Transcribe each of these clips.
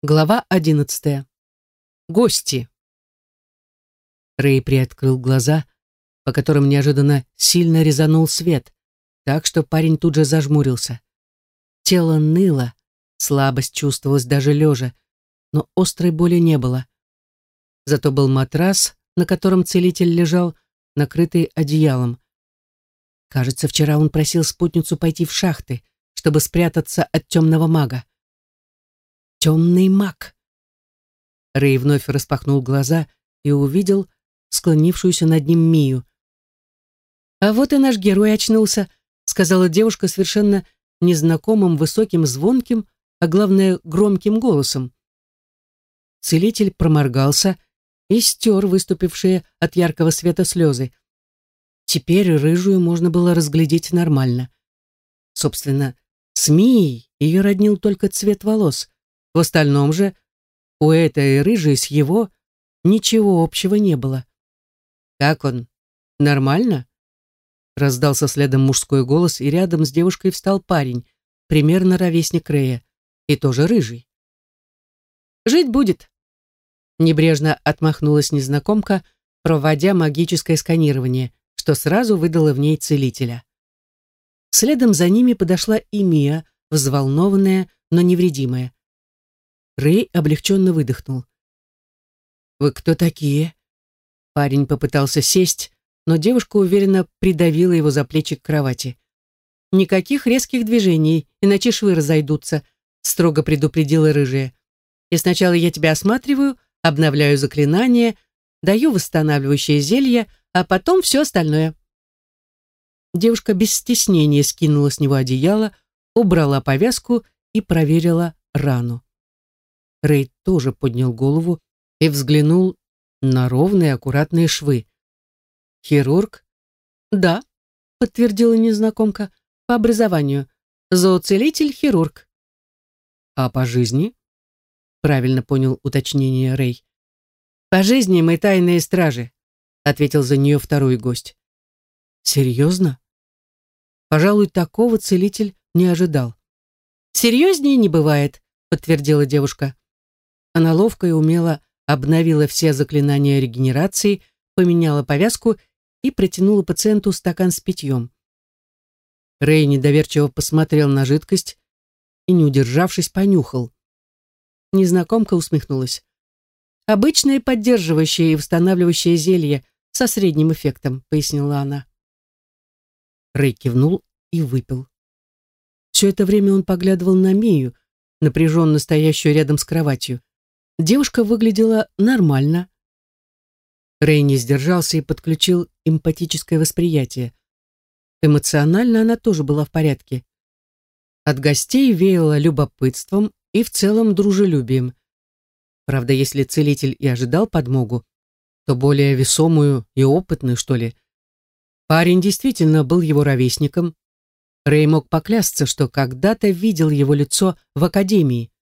Глава одиннадцатая. Гости. Рэй приоткрыл глаза, по которым неожиданно сильно резанул свет, так что парень тут же зажмурился. Тело ныло, слабость чувствовалась даже лежа, но острой боли не было. Зато был матрас, на котором целитель лежал, накрытый одеялом. Кажется, вчера он просил спутницу пойти в шахты, чтобы спрятаться от темного мага. Темный маг. Рэй вновь распахнул глаза и увидел склонившуюся над ним Мию. «А вот и наш герой очнулся», — сказала девушка совершенно незнакомым, высоким, звонким, а главное, громким голосом. Целитель проморгался и стер выступившие от яркого света слезы. Теперь рыжую можно было разглядеть нормально. Собственно, с Мией ее роднил только цвет волос, в остальном же у этой рыжей с его ничего общего не было. «Как он? Нормально?» Раздался следом мужской голос, и рядом с девушкой встал парень, примерно ровесник Рея, и тоже рыжий. «Жить будет», — небрежно отмахнулась незнакомка, проводя магическое сканирование, что сразу выдало в ней целителя. Следом за ними подошла и Мия, взволнованная, но невредимая. Рэй облегченно выдохнул. «Вы кто такие?» Парень попытался сесть, но девушка уверенно придавила его за плечи к кровати. «Никаких резких движений, иначе швы разойдутся», строго предупредила рыжая. «И сначала я тебя осматриваю, обновляю заклинание, даю восстанавливающее зелье, а потом все остальное». Девушка без стеснения скинула с него одеяло, убрала повязку и проверила рану. Рэй тоже поднял голову и взглянул на ровные аккуратные швы. «Хирург?» «Да», — подтвердила незнакомка, — «по образованию. Зооцелитель-хирург». «А по жизни?» — правильно понял уточнение Рэй. «По жизни мы тайные стражи», — ответил за нее второй гость. «Серьезно?» Пожалуй, такого целитель не ожидал. «Серьезнее не бывает», — подтвердила девушка. Она ловко и умело обновила все заклинания регенерации, поменяла повязку и протянула пациенту стакан с питьем. Рэй недоверчиво посмотрел на жидкость и, не удержавшись, понюхал. Незнакомка усмехнулась. «Обычное поддерживающее и восстанавливающее зелье со средним эффектом», — пояснила она. Рэй кивнул и выпил. Все это время он поглядывал на Мию, напряженно стоящую рядом с кроватью. Девушка выглядела нормально. Рэй не сдержался и подключил эмпатическое восприятие. Эмоционально она тоже была в порядке. От гостей веяло любопытством и в целом дружелюбием. Правда, если целитель и ожидал подмогу, то более весомую и опытную, что ли. Парень действительно был его ровесником. Рэй мог поклясться, что когда-то видел его лицо в академии.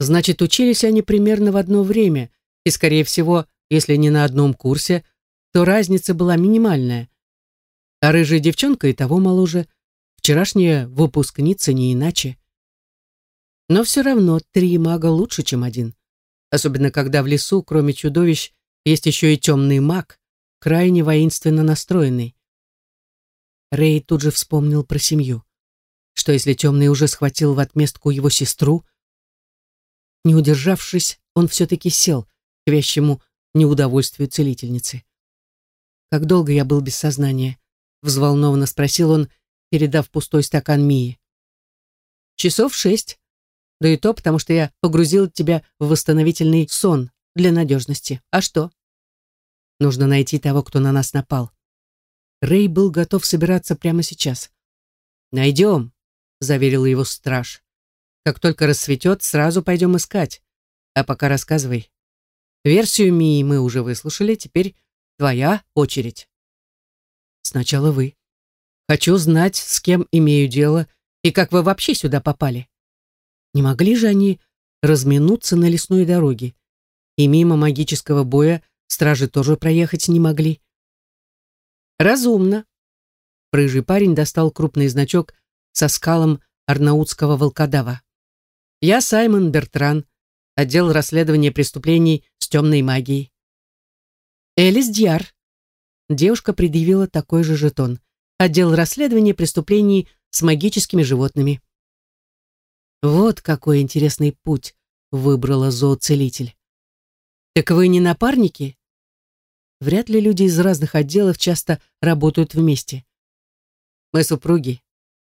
Значит, учились они примерно в одно время, и, скорее всего, если не на одном курсе, то разница была минимальная. А рыжая девчонка и того моложе, вчерашняя выпускница не иначе. Но все равно три мага лучше, чем один. Особенно, когда в лесу, кроме чудовищ, есть еще и темный маг, крайне воинственно настроенный. Рэй тут же вспомнил про семью. Что если темный уже схватил в отместку его сестру, не удержавшись, он все-таки сел к вящему неудовольствию целительницы. «Как долго я был без сознания?» — взволнованно спросил он, передав пустой стакан Мии. «Часов шесть. Да и то, потому что я погрузил тебя в восстановительный сон для надежности. А что?» «Нужно найти того, кто на нас напал». Рэй был готов собираться прямо сейчас. «Найдем», — заверил его страж. Как только рассветет, сразу пойдем искать. А пока рассказывай. Версию Мии мы уже выслушали, теперь твоя очередь. Сначала вы. Хочу знать, с кем имею дело и как вы вообще сюда попали. Не могли же они разминуться на лесной дороге? И мимо магического боя стражи тоже проехать не могли. Разумно. Рыжий парень достал крупный значок со скалом арнаутского волкодава. «Я Саймон Бертран», — Отдел расследования преступлений с темной магией. Элис Дьяр. Девушка предъявила такой же жетон. Отдел расследования преступлений с магическими животными. Вот какой интересный путь выбрала зооцелитель. Так вы не напарники? Вряд ли люди из разных отделов часто работают вместе. Мы супруги,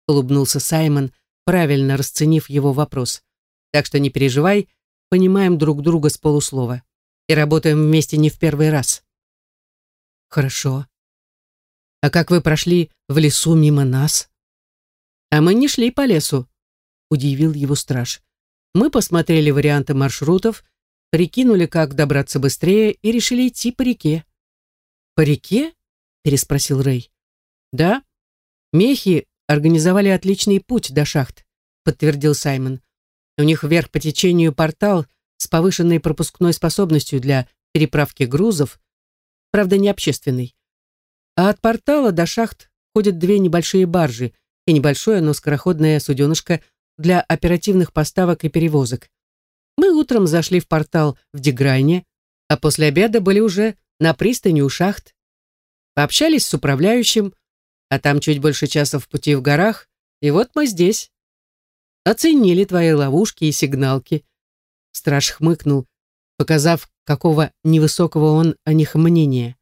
улыбнулся Саймон, правильно расценив его вопрос. Так что не переживай, понимаем друг друга с полуслова и работаем вместе не в первый раз. Хорошо. А как вы прошли в лесу мимо нас? А мы не шли по лесу, удивил его страж. Мы посмотрели варианты маршрутов, прикинули, как добраться быстрее и решили идти по реке. По реке? переспросил Рэй. Да. Мехи организовали отличный путь до шахт, подтвердил Саймон. У них вверх по течению портал с повышенной пропускной способностью для переправки грузов, правда, не общественный. А от портала до шахт ходят две небольшие баржи и небольшое, но скороходное суденышко для оперативных поставок и перевозок. Мы утром зашли в портал в Деграйне, а после обеда были уже на пристани у шахт. Пообщались с управляющим, а там чуть больше часа в пути в горах, и вот мы здесь. Оценили твои ловушки и сигналки. Страж хмыкнул, показав, какого невысокого он о них мнения.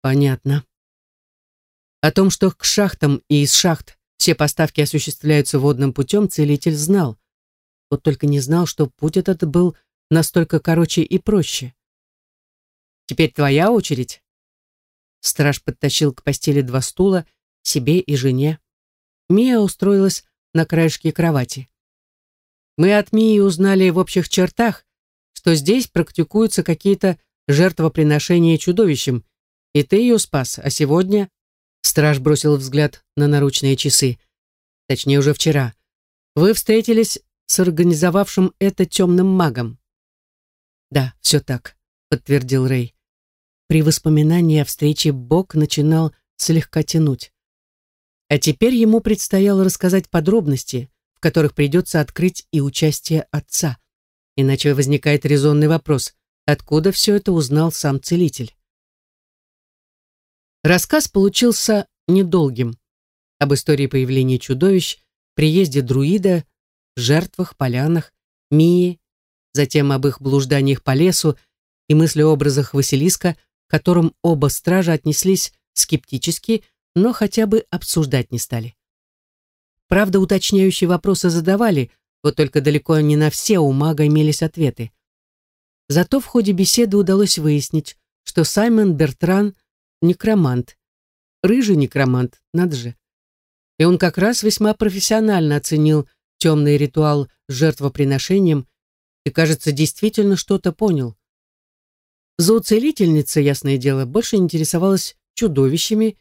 Понятно. О том, что к шахтам и из шахт все поставки осуществляются водным путем, целитель знал. Вот только не знал, что путь этот был настолько короче и проще. «Теперь твоя очередь?» Страж подтащил к постели два стула, себе и жене. Мия устроилась на краешке кровати. Мы от Мии узнали в общих чертах, что здесь практикуются какие-то жертвоприношения чудовищем, и ты ее спас, а сегодня Страж бросил взгляд на наручные часы. Точнее, уже вчера. Вы встретились с организовавшим это темным магом. Да, все так, подтвердил Рэй. При воспоминании о встрече Бог начинал слегка тянуть. А теперь ему предстояло рассказать подробности, в которых придется открыть и участие отца. Иначе возникает резонный вопрос, откуда все это узнал сам целитель. Рассказ получился недолгим. Об истории появления чудовищ, приезде друида, жертвах, полянах, Мии, затем об их блужданиях по лесу и мыслеобразах Василиска, к которым оба стража отнеслись скептически, но хотя бы обсуждать не стали. Правда, уточняющие вопросы задавали, вот только далеко не на все у мага имелись ответы. Зато в ходе беседы удалось выяснить, что Саймон Бертран – некромант. Рыжий некромант, надо же. И он как раз весьма профессионально оценил темный ритуал с жертвоприношением и, кажется, действительно что-то понял. Зооцелительница, ясное дело, больше интересовалась чудовищами,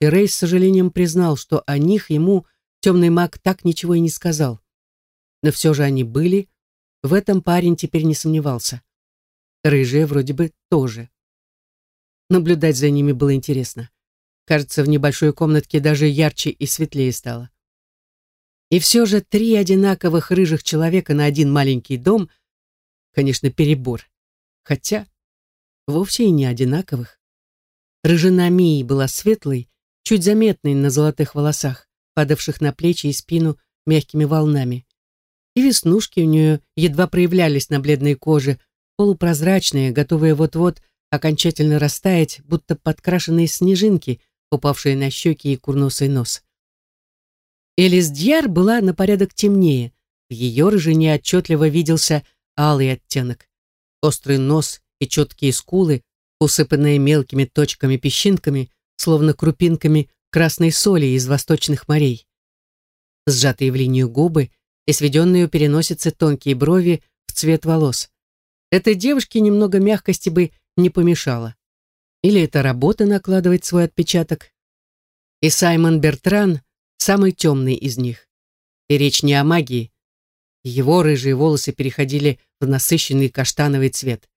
и Рей с сожалением признал, что о них ему темный маг так ничего и не сказал. Но все же они были, в этом парень теперь не сомневался. Рыжие вроде бы тоже. Наблюдать за ними было интересно. Кажется, в небольшой комнатке даже ярче и светлее стало. И все же три одинаковых рыжих человека на один маленький дом, конечно, перебор. Хотя вовсе и не одинаковых. Рыжина Мии была светлой, чуть заметной на золотых волосах, падавших на плечи и спину мягкими волнами. И веснушки у нее едва проявлялись на бледной коже, полупрозрачные, готовые вот-вот окончательно растаять, будто подкрашенные снежинки, упавшие на щеки и курносый нос. Элис Дьяр была на порядок темнее. В ее рыжине отчетливо виделся алый оттенок. Острый нос и четкие скулы, усыпанные мелкими точками-песчинками, словно крупинками красной соли из восточных морей. Сжатые в линию губы и сведенные у переносицы тонкие брови в цвет волос. Этой девушке немного мягкости бы не помешало. Или это работа накладывает свой отпечаток. И Саймон Бертран самый темный из них. И речь не о магии. Его рыжие волосы переходили в насыщенный каштановый цвет.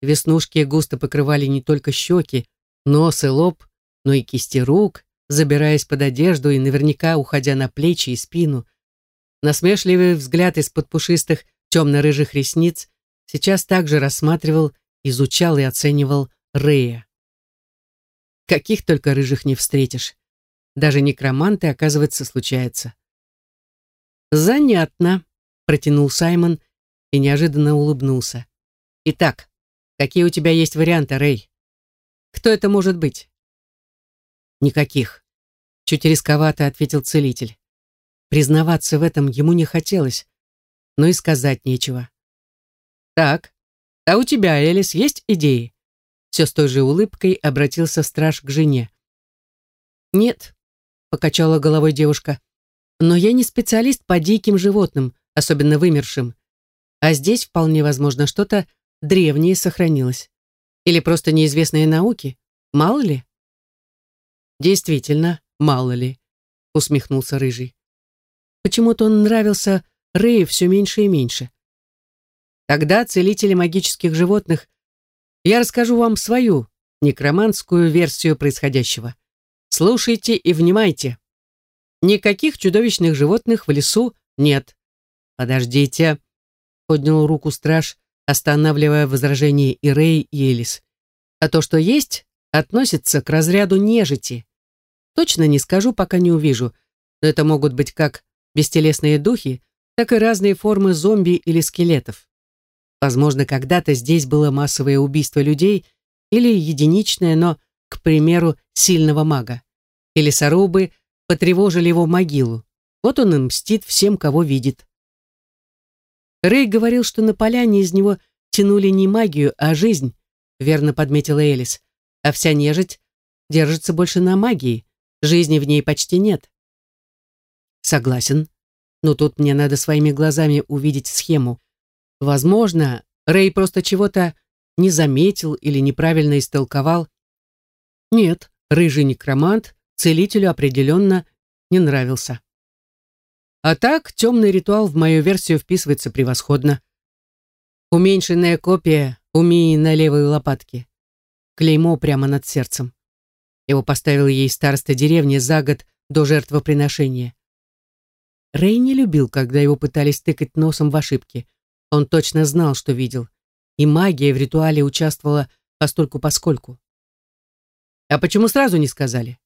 Веснушки густо покрывали не только щеки, нос и лоб, но и кисти рук, забираясь под одежду и наверняка уходя на плечи и спину. Насмешливый взгляд из-под пушистых темно-рыжих ресниц сейчас также рассматривал, изучал и оценивал Рея. Каких только рыжих не встретишь. Даже некроманты, оказывается, случается. «Занятно», — протянул Саймон и неожиданно улыбнулся. «Итак, какие у тебя есть варианты, Рэй? Кто это может быть?» «Никаких», — чуть рисковато ответил целитель. Признаваться в этом ему не хотелось, но и сказать нечего. «Так, а у тебя, Элис, есть идеи?» Все с той же улыбкой обратился страж к жене. «Нет», — покачала головой девушка, «но я не специалист по диким животным, особенно вымершим. А здесь вполне возможно что-то древнее сохранилось. Или просто неизвестные науки, мало ли?» «Действительно, мало ли», — усмехнулся Рыжий. Почему-то он нравился Рэю все меньше и меньше. Тогда, целители магических животных, я расскажу вам свою некроманскую версию происходящего. Слушайте и внимайте. Никаких чудовищных животных в лесу нет. Подождите, поднял руку страж, останавливая возражение и Рэй, и Элис. А то, что есть, относится к разряду нежити. Точно не скажу, пока не увижу, но это могут быть как бестелесные духи, так и разные формы зомби или скелетов. Возможно, когда-то здесь было массовое убийство людей или единичное, но, к примеру, сильного мага. Или сорубы потревожили его могилу. Вот он и мстит всем, кого видит. Рэй говорил, что на поляне из него тянули не магию, а жизнь, верно подметила Элис. А вся нежить держится больше на магии, жизни в ней почти нет. Согласен. Но тут мне надо своими глазами увидеть схему. Возможно, Рэй просто чего-то не заметил или неправильно истолковал. Нет, рыжий некромант целителю определенно не нравился. А так, темный ритуал в мою версию вписывается превосходно. Уменьшенная копия умеи на левой лопатке. Клеймо прямо над сердцем. Его поставил ей староста деревни за год до жертвоприношения. Рэй не любил, когда его пытались тыкать носом в ошибки. Он точно знал, что видел. И магия в ритуале участвовала постольку-поскольку. «А почему сразу не сказали?»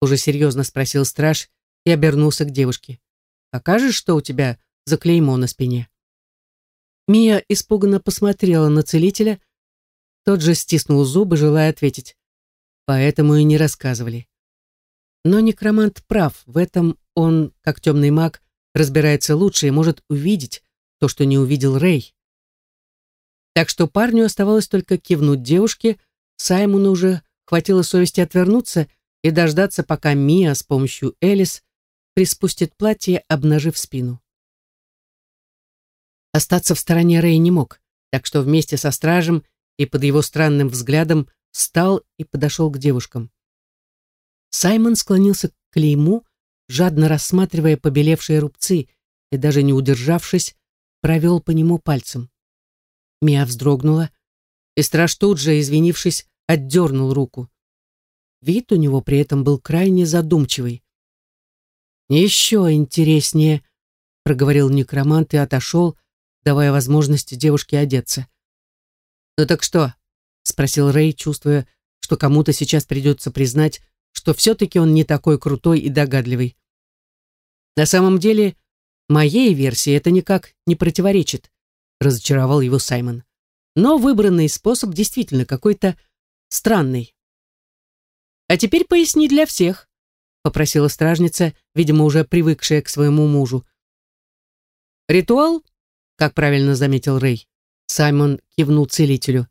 Уже серьезно спросил страж и обернулся к девушке. «Покажешь, что у тебя за клеймо на спине?» Мия испуганно посмотрела на целителя. Тот же стиснул зубы, желая ответить. Поэтому и не рассказывали. Но некромант прав, в этом он, как темный маг, разбирается лучше и может увидеть то, что не увидел Рэй. Так что парню оставалось только кивнуть девушке, Саймону уже хватило совести отвернуться и дождаться, пока Мия с помощью Элис приспустит платье, обнажив спину. Остаться в стороне Рэй не мог, так что вместе со стражем и под его странным взглядом встал и подошел к девушкам. Саймон склонился к клейму, жадно рассматривая побелевшие рубцы и, даже не удержавшись, провел по нему пальцем. Мия вздрогнула, и страж тут же, извинившись, отдернул руку. Вид у него при этом был крайне задумчивый. «Еще интереснее», — проговорил некромант и отошел, давая возможность девушке одеться. «Ну так что?» — спросил Рэй, чувствуя, что кому-то сейчас придется признать, что все-таки он не такой крутой и догадливый. На самом деле, моей версии это никак не противоречит, разочаровал его Саймон. Но выбранный способ действительно какой-то странный. А теперь поясни для всех, попросила стражница, видимо, уже привыкшая к своему мужу. Ритуал, как правильно заметил Рэй, Саймон кивнул целителю,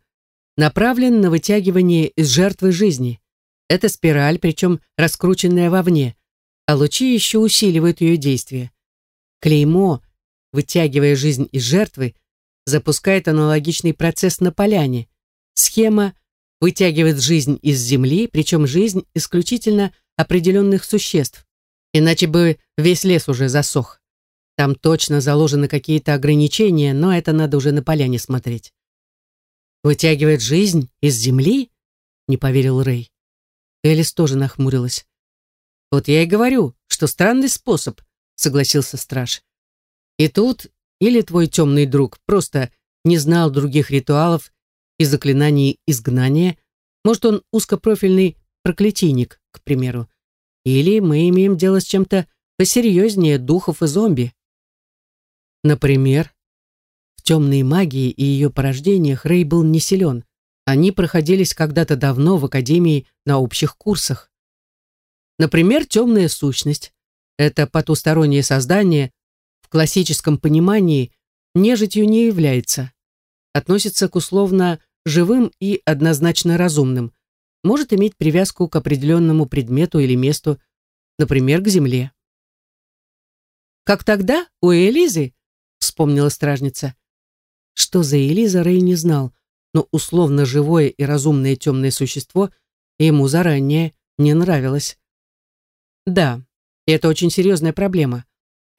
направлен на вытягивание из жертвы жизни. Это спираль, причем раскрученная вовне, а лучи еще усиливают ее действие. Клеймо, вытягивая жизнь из жертвы, запускает аналогичный процесс на поляне. Схема вытягивает жизнь из земли, причем жизнь исключительно определенных существ. Иначе бы весь лес уже засох. Там точно заложены какие-то ограничения, но это надо уже на поляне смотреть. «Вытягивает жизнь из земли?» — не поверил Рэй. Элис тоже нахмурилась. «Вот я и говорю, что странный способ», — согласился страж. «И тут или твой темный друг просто не знал других ритуалов и заклинаний изгнания, может, он узкопрофильный проклятийник, к примеру. Или мы имеем дело с чем-то посерьезнее духов и зомби. Например, в темной магии и ее порождениях Рэй был не силен. Они проходились когда-то давно в Академии на общих курсах. Например, темная сущность. Это потустороннее создание, в классическом понимании нежитью не является. Относится к условно живым и однозначно разумным. Может иметь привязку к определенному предмету или месту, например, к земле. «Как тогда? У Элизы?» — вспомнила стражница. Что за Элиза, Рэй не знал, но условно живое и разумное темное существо ему заранее не нравилось. Да, это очень серьезная проблема.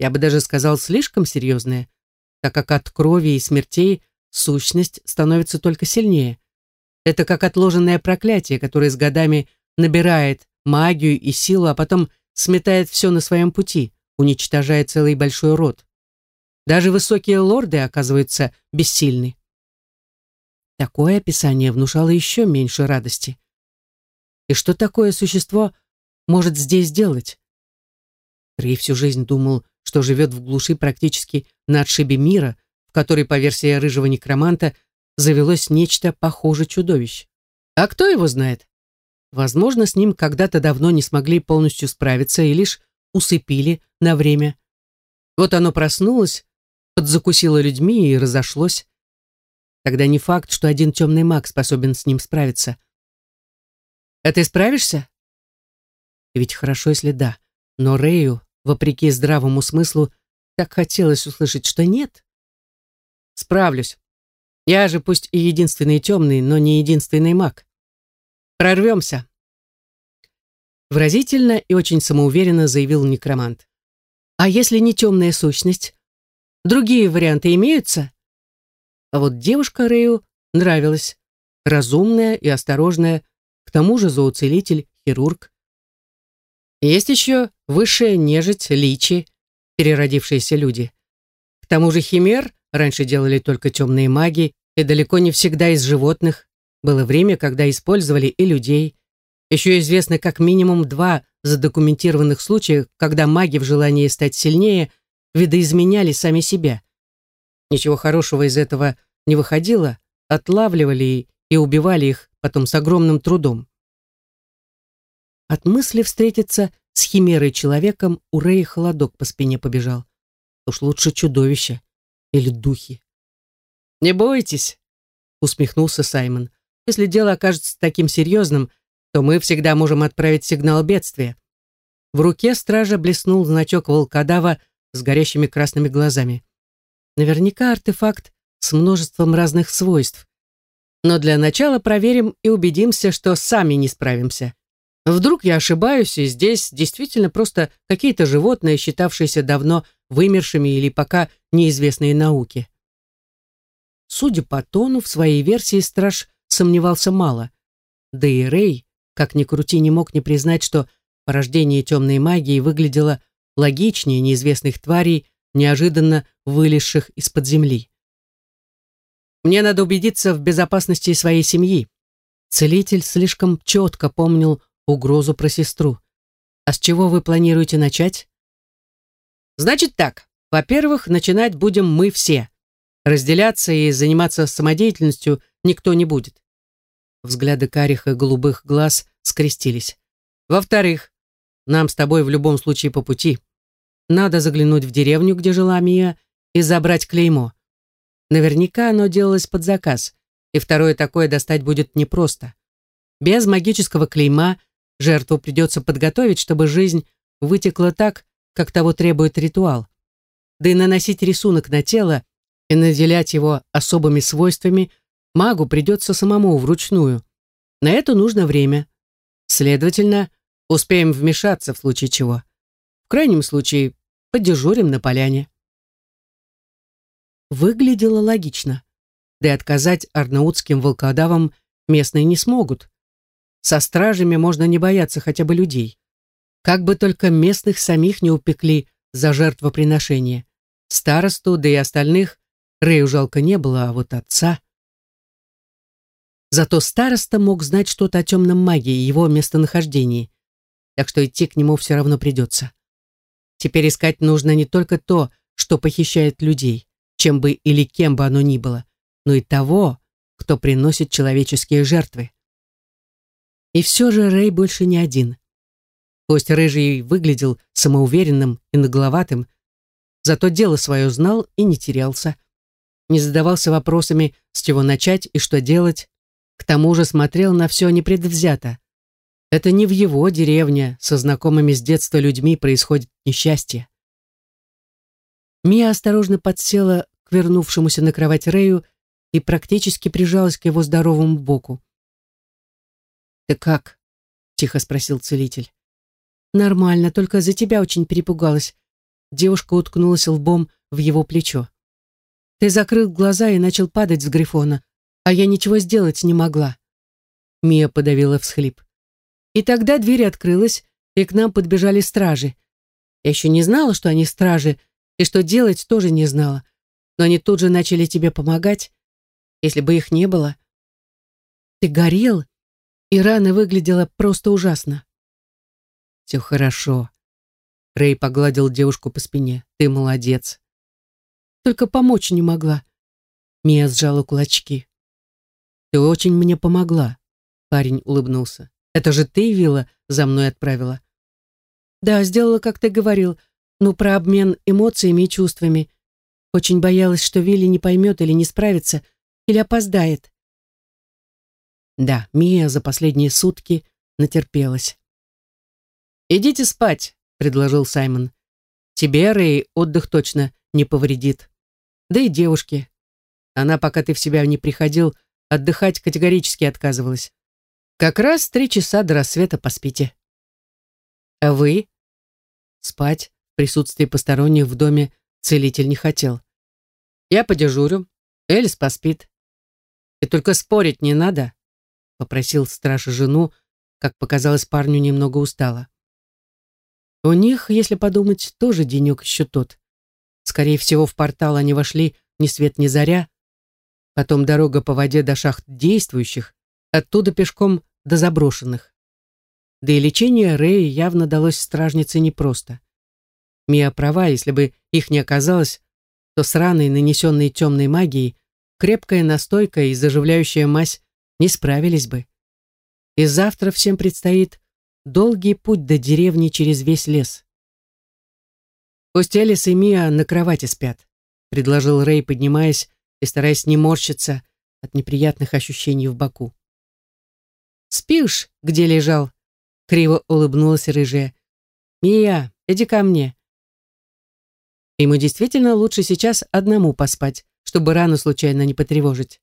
Я бы даже сказал, слишком серьезная, так как от крови и смертей сущность становится только сильнее. Это как отложенное проклятие, которое с годами набирает магию и силу, а потом сметает все на своем пути, уничтожая целый большой род. Даже высокие лорды оказываются бессильны. Такое описание внушало еще меньше радости. И что такое существо может здесь делать? Рей всю жизнь думал, что живет в глуши практически на отшибе мира, в которой, по версии рыжего некроманта, завелось нечто похуже чудовищ. А кто его знает? Возможно, с ним когда-то давно не смогли полностью справиться и лишь усыпили на время. Вот оно проснулось, подзакусило людьми и разошлось. Тогда не факт, что один темный маг способен с ним справиться. А ты справишься? Ведь хорошо, если да. Но Рэю, вопреки здравому смыслу, так хотелось услышать, что нет. Справлюсь. Я же пусть и единственный темный, но не единственный маг. Прорвемся. Выразительно и очень самоуверенно заявил некромант. А если не темная сущность? Другие варианты имеются? А вот девушка Рэю нравилась. Разумная и осторожная, к тому же зооцелитель, хирург. Есть еще высшая нежить, личи, переродившиеся люди. К тому же химер раньше делали только темные маги, и далеко не всегда из животных. Было время, когда использовали и людей. Еще известно как минимум два задокументированных случая, когда маги в желании стать сильнее видоизменяли сами себя. Ничего хорошего из этого не выходило, отлавливали и убивали их потом с огромным трудом. От мысли встретиться с химерой человеком у Рэя холодок по спине побежал. Уж лучше чудовище или духи. «Не бойтесь», — усмехнулся Саймон. «Если дело окажется таким серьезным, то мы всегда можем отправить сигнал бедствия». В руке стража блеснул значок волкодава с горящими красными глазами. Наверняка артефакт с множеством разных свойств. Но для начала проверим и убедимся, что сами не справимся. Вдруг я ошибаюсь, и здесь действительно просто какие-то животные, считавшиеся давно вымершими или пока неизвестные науке. Судя по тону, в своей версии страж сомневался мало. Да и Рэй, как ни крути, не мог не признать, что порождение темной магии выглядело логичнее неизвестных тварей, неожиданно вылезших из-под земли. Мне надо убедиться в безопасности своей семьи. Целитель слишком четко помнил угрозу про сестру. А с чего вы планируете начать? Значит так. Во-первых, начинать будем мы все. Разделяться и заниматься самодеятельностью никто не будет. Взгляды карих и голубых глаз скрестились. Во-вторых, нам с тобой в любом случае по пути. Надо заглянуть в деревню, где жила Мия, и забрать клеймо. Наверняка оно делалось под заказ, и второе такое достать будет непросто. Без магического клейма жертву придется подготовить, чтобы жизнь вытекла так, как того требует ритуал. Да и наносить рисунок на тело и наделять его особыми свойствами магу придется самому вручную. На это нужно время. Следовательно, Успеем вмешаться в случае чего. В крайнем случае, подежурим на поляне. Выглядело логично. Да и отказать арнаутским волкодавам местные не смогут. Со стражами можно не бояться хотя бы людей. Как бы только местных самих не упекли за жертвоприношение. Старосту, да и остальных Рэю жалко не было, а вот отца... Зато староста мог знать что-то о темном магии и его местонахождении, так что идти к нему все равно придется. Теперь искать нужно не только то, что похищает людей, чем бы или кем бы оно ни было, но и того, кто приносит человеческие жертвы. И все же Рэй больше не один. Пусть Рыжий выглядел самоуверенным и нагловатым, зато дело свое знал и не терялся. Не задавался вопросами, с чего начать и что делать, к тому же смотрел на все непредвзято. Это не в его деревне со знакомыми с детства людьми происходит несчастье. Мия осторожно подсела к вернувшемуся на кровать Рэю и практически прижалась к его здоровому боку. «Ты как?» — тихо спросил целитель. «Нормально, только за тебя очень перепугалась». Девушка уткнулась лбом в его плечо. «Ты закрыл глаза и начал падать с грифона а я ничего сделать не могла. Мия подавила всхлип. И тогда дверь открылась, и к нам подбежали стражи. Я еще не знала, что они стражи, и что делать тоже не знала. Но они тут же начали тебе помогать, если бы их не было. Ты горел, и рана выглядела просто ужасно. Все хорошо. Рэй погладил девушку по спине. Ты молодец. Только помочь не могла. Мия сжала кулачки. «Ты очень мне помогла», — парень улыбнулся. «Это же ты, Вилла, за мной отправила». «Да, сделала, как ты говорил, но про обмен эмоциями и чувствами. Очень боялась, что Вилли не поймет или не справится, или опоздает». Да, Мия за последние сутки натерпелась. «Идите спать», — предложил Саймон. «Тебе, Рэй, отдых точно не повредит. Да и девушке. Она, пока ты в себя не приходил, Отдыхать категорически отказывалась. Как раз три часа до рассвета поспите. А вы? Спать в присутствии посторонних в доме целитель не хотел. Я подежурю, Элис поспит. И только спорить не надо, попросил страж жену, как показалось парню немного устала. У них, если подумать, тоже денек еще тот. Скорее всего, в портал они вошли ни свет ни заря, потом дорога по воде до шахт действующих, оттуда пешком до заброшенных. Да и лечение Рэя явно далось стражнице непросто. Мия права, если бы их не оказалось, то с раной, нанесенной темной магией, крепкая настойка и заживляющая мазь не справились бы. И завтра всем предстоит долгий путь до деревни через весь лес. «Пусть Элис и Мия на кровати спят», — предложил Рэй, поднимаясь и стараясь не морщиться от неприятных ощущений в боку. «Спишь, где лежал?» — криво улыбнулась рыжая. «Мия, иди ко мне». Ему действительно лучше сейчас одному поспать, чтобы рану случайно не потревожить.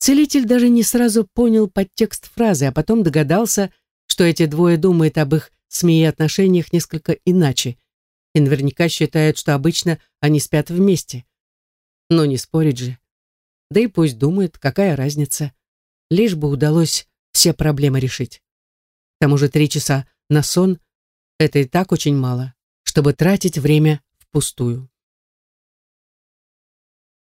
Целитель даже не сразу понял подтекст фразы, а потом догадался, что эти двое думают об их с Мией отношениях несколько иначе и наверняка считают, что обычно они спят вместе. Но не спорить же. Да и пусть думает, какая разница. Лишь бы удалось все проблемы решить. К тому же три часа на сон — это и так очень мало, чтобы тратить время впустую.